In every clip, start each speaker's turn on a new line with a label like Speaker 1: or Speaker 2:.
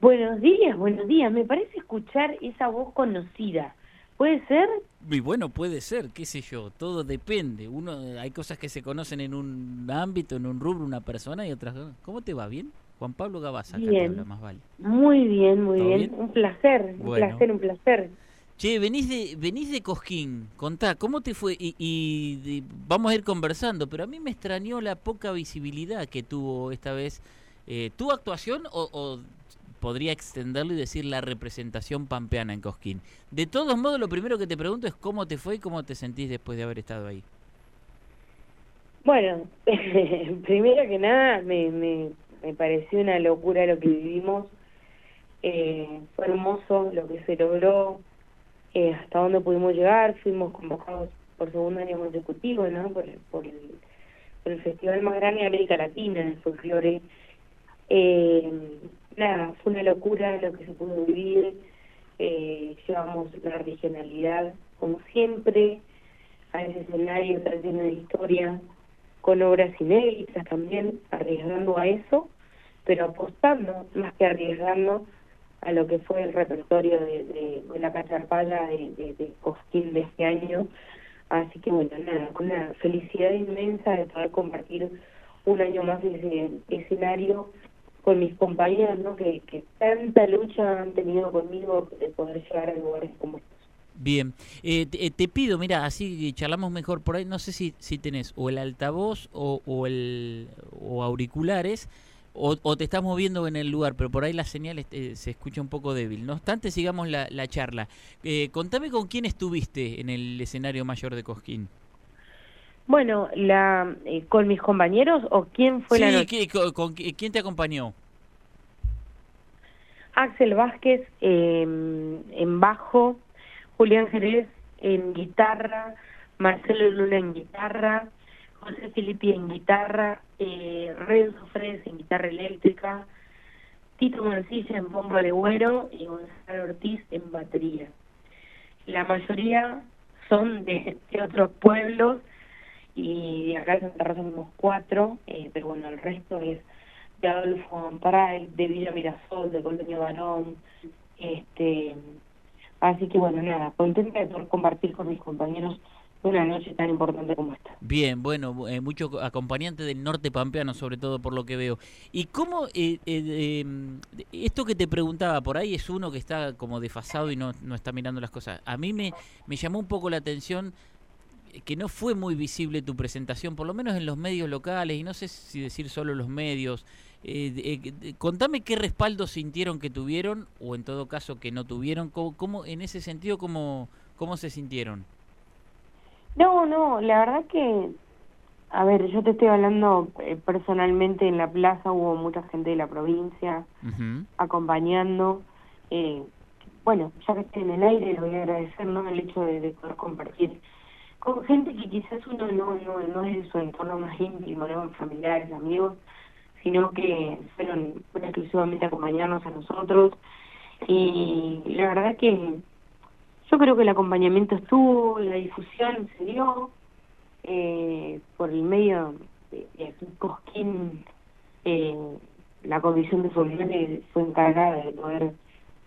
Speaker 1: Buenos días, buenos días. Me parece escuchar esa voz conocida. ¿Puede ser?
Speaker 2: Y bueno, puede ser, qué sé yo, todo depende. Uno, hay cosas que se conocen en un ámbito, en un rubro, una persona y otras. ¿Cómo te va? ¿Bien? Juan Pablo Gabaza,
Speaker 1: bien.
Speaker 2: habla más vale.
Speaker 1: Muy bien, muy bien. Un placer, un placer, un placer.
Speaker 2: Che, venís de, venís de Cosquín, contá, ¿cómo te fue? Y, vamos a ir conversando, pero a mí me extrañó la poca visibilidad que tuvo esta vez eh, tu actuación o, podría extenderlo y decir la representación pampeana en Cosquín. De todos modos, lo primero que te pregunto es cómo te fue y cómo te sentís después de haber estado ahí.
Speaker 1: Bueno, primero que nada, me, me, me, pareció una locura lo que vivimos. Eh, fue hermoso lo que se logró, eh, hasta dónde pudimos llegar. Fuimos convocados por segundo año consecutivo, ¿no? Por, por, el, por el festival más grande de América Latina, el folclore. Eh, nada, fue una locura lo que se pudo vivir. Eh, llevamos la regionalidad, como siempre, a ese escenario tan lleno de historia, con obras inéditas también, arriesgando a eso, pero apostando, más que arriesgando, a lo que fue el repertorio de, de, la cacharpaya de, de, de de este año. Así que bueno, nada, con una felicidad inmensa de poder compartir un año más ese escenario con mis compañeros, ¿no? Que, que tanta lucha han tenido conmigo de poder llegar a lugares como estos.
Speaker 2: Bien, eh, eh, te, pido, mira, así charlamos mejor por ahí, no sé si, si tenés o el altavoz o, o, el, o auriculares o, te estás moviendo en el lugar, pero por ahí la señal eh, se escucha un poco débil. No obstante, sigamos la, la charla. Eh, contame con quién estuviste en el escenario mayor de Cosquín.
Speaker 1: Bueno, la, eh, ¿con mis compañeros o quién fue la
Speaker 2: noche? Con, ¿Quién te acompañó?
Speaker 1: Axel Vázquez eh, en bajo, Julián Jerez en guitarra, Marcelo Luna en guitarra, José Filippi en guitarra, eh, Renzo Fres en guitarra eléctrica, Tito Mancilla en bomba de güero y Gonzalo Ortiz en batería. La mayoría son de, de otros pueblos y acá en Santa Rosa somos cuatro, eh, pero bueno, el resto es de Adolfo Amparay, de Villa Mirasol, de Colonia Barón, este, así que bueno, nada, contenta de poder compartir con mis compañeros una noche tan importante como esta.
Speaker 2: Bien, bueno, eh, mucho acompañante del norte pampeano, sobre todo por lo que veo. ¿Y cómo, eh, eh, em, esto que te preguntaba, por ahí es uno que está como desfasado y no, no está mirando las cosas? A mí me, me llamó un poco la atención que no fue muy visible tu presentación, por lo menos en los medios locales, y no sé si decir solo los medios. Eh, eh, contame qué respaldo sintieron que tuvieron, o en todo caso que no tuvieron, cómo, cómo en ese sentido, cómo, cómo se sintieron.
Speaker 1: No, no, la verdad que, a ver, yo te estoy hablando eh, personalmente en la plaza, hubo mucha gente de la provincia acompañando. Eh, bueno, ya que estoy en el aire, le voy a agradecer ¿no? el hecho de, de poder compartir con gente que quizás uno no, no, no es de su entorno más íntimo, no familiares, amigos, sino que fueron, exclusivamente acompañarnos a nosotros. Y la verdad que yo creo que el acompañamiento estuvo, la difusión se dio eh, por el medio de, de Cosquín. Eh, la comisión de folclore fue encargada de poder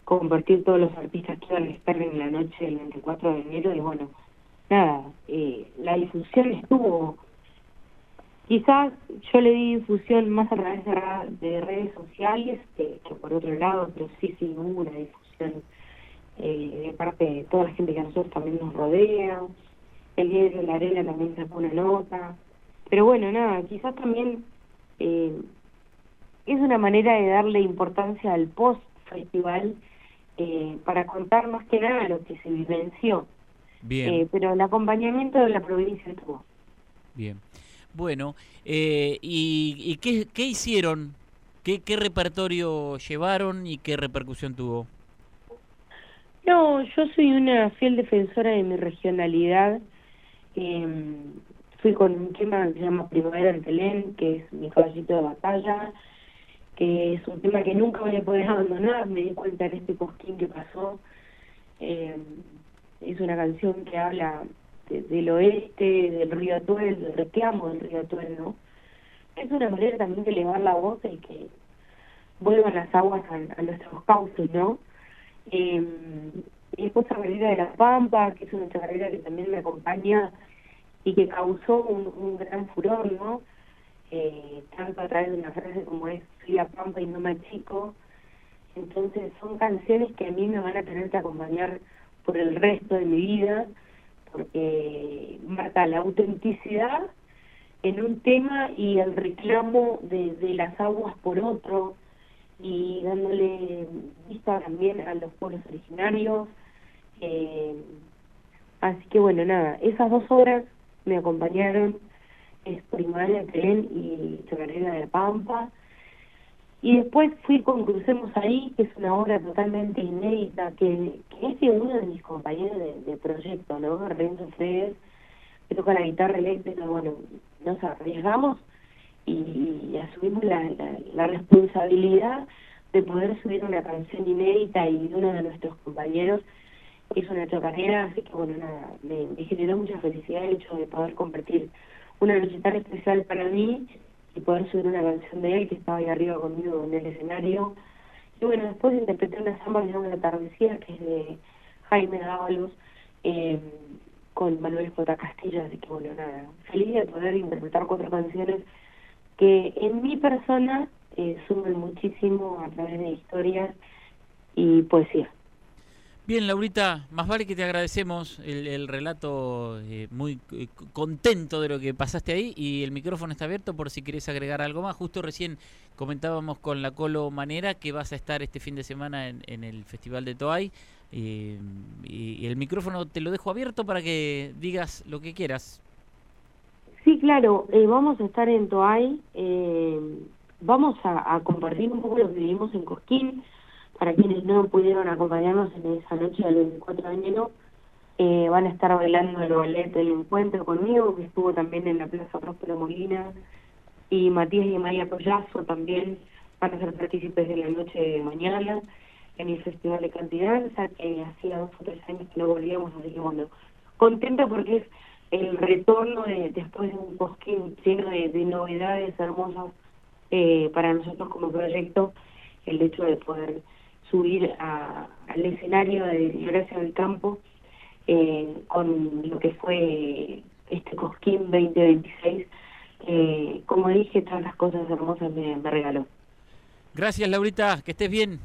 Speaker 1: compartir todos los artistas que iban a estar en la noche del 24 de enero y bueno, nada, eh, la difusión estuvo, quizás yo le di difusión más a través de, redes sociales que, por otro lado, pero sí, sí hubo una difusión eh, de parte de toda la gente que a nosotros también nos rodea, el día de la arena también sacó una nota, pero bueno, nada, quizás también eh, es una manera de darle importancia al post-festival eh, para contar más que nada lo que se vivenció
Speaker 2: Bien.
Speaker 1: Eh, pero el acompañamiento de la provincia estuvo.
Speaker 2: Bien. Bueno, eh, ¿y, y qué, qué hicieron? ¿Qué, ¿Qué repertorio llevaron y qué repercusión tuvo?
Speaker 1: No, yo soy una fiel defensora de mi regionalidad. Eh, fui con un tema que se llama Primavera en Telén, que es mi caballito de batalla, que es un tema que nunca voy a poder abandonar. Me di cuenta en este cosquín que pasó. Eh, es una canción que habla de, del oeste, del río Atuel, del reclamo del río Atuel, ¿no? Es una manera también de elevar la voz y que vuelvan las aguas a, nuestros cauces, ¿no? Eh, y después Chacarera de la Pampa, que es una chacarera que también me acompaña y que causó un, gran furor, ¿no? Eh, tanto a través de una frase como es Soy la Pampa y no me chico. Entonces son canciones que a mí me van a tener que acompañar por el resto de mi vida, porque marca la autenticidad en un tema y el reclamo de, de las aguas por otro, y dándole vista también a los pueblos originarios. Eh, así que bueno, nada, esas dos obras me acompañaron, es Primaria Tren y Chacarera de Pampa. Y después fui con Crucemos Ahí, que es una obra totalmente inédita, que, que es de uno de mis compañeros de, proyecto, ¿no? Renzo Fredes, que toca la guitarra eléctrica, bueno, nos arriesgamos y, asumimos la, la, responsabilidad de poder subir una canción inédita y uno de nuestros compañeros hizo una chocarera, así que bueno, nada, me, generó mucha felicidad el hecho de poder compartir una tan especial para mí y poder subir una canción de él que estaba ahí arriba conmigo en el escenario. Y bueno, después interpreté una samba que se llama que es de Jaime Dávalos, eh, con Manuel J. Castillo, así que bueno, nada, feliz de poder interpretar cuatro canciones que en mi persona eh, suman muchísimo a través de historias y poesía.
Speaker 2: Bien, Laurita, más vale que te agradecemos el, relato eh, muy eh, contento de lo que pasaste ahí y el micrófono está abierto por si querés agregar algo más. Justo recién comentábamos con la Colo Manera que vas a estar este fin de semana en, el Festival de Toay y, y, el micrófono te lo dejo abierto para que digas lo que quieras.
Speaker 1: Sí, claro, eh, vamos a estar en Toay, eh, vamos a, compartir un poco lo que vivimos en Cosquín, para quienes no pudieron acompañarnos en esa noche del 24 de enero, eh, van a estar bailando el ballet del encuentro conmigo, que estuvo también en la Plaza Próspero Molina, y Matías y María Pollazo también van a ser partícipes de la noche de mañana en el Festival de Cantidad, ya que hacía dos o tres años que no volvíamos, así que bueno, contento porque es el retorno de, después de un cosquín lleno de, novedades hermosas eh, para nosotros como proyecto, el hecho de poder subir al escenario de Gracia del Campo eh, con lo que fue este Cosquín 2026, que como dije, tantas cosas hermosas me, me regaló.
Speaker 2: Gracias, Laurita, que estés bien.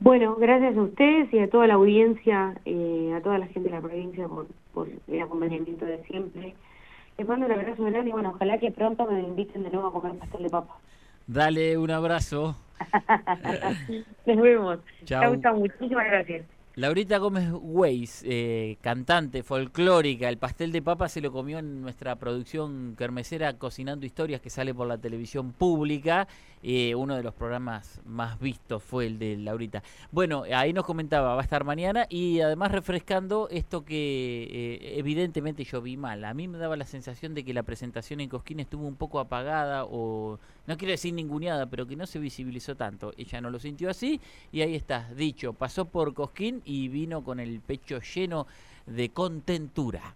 Speaker 1: Bueno, gracias a ustedes y a toda la audiencia, eh, a toda la gente de la provincia por, por el acompañamiento de siempre. Les mando un abrazo grande y bueno, ojalá que pronto me inviten de nuevo a comer pastel de papa.
Speaker 2: Dale un abrazo.
Speaker 1: Nos vemos. Chao, muchísimas gracias.
Speaker 2: Laurita Gómez Weiss, eh, cantante folclórica, el pastel de papa se lo comió en nuestra producción kermesera Cocinando Historias que sale por la televisión pública. Eh, uno de los programas más vistos fue el de Laurita. Bueno, ahí nos comentaba, va a estar mañana y además refrescando esto que eh, evidentemente yo vi mal. A mí me daba la sensación de que la presentación en Cosquín estuvo un poco apagada o, no quiero decir ninguneada, pero que no se visibilizó tanto. Ella no lo sintió así y ahí está, dicho, pasó por Cosquín y vino con el pecho lleno de contentura.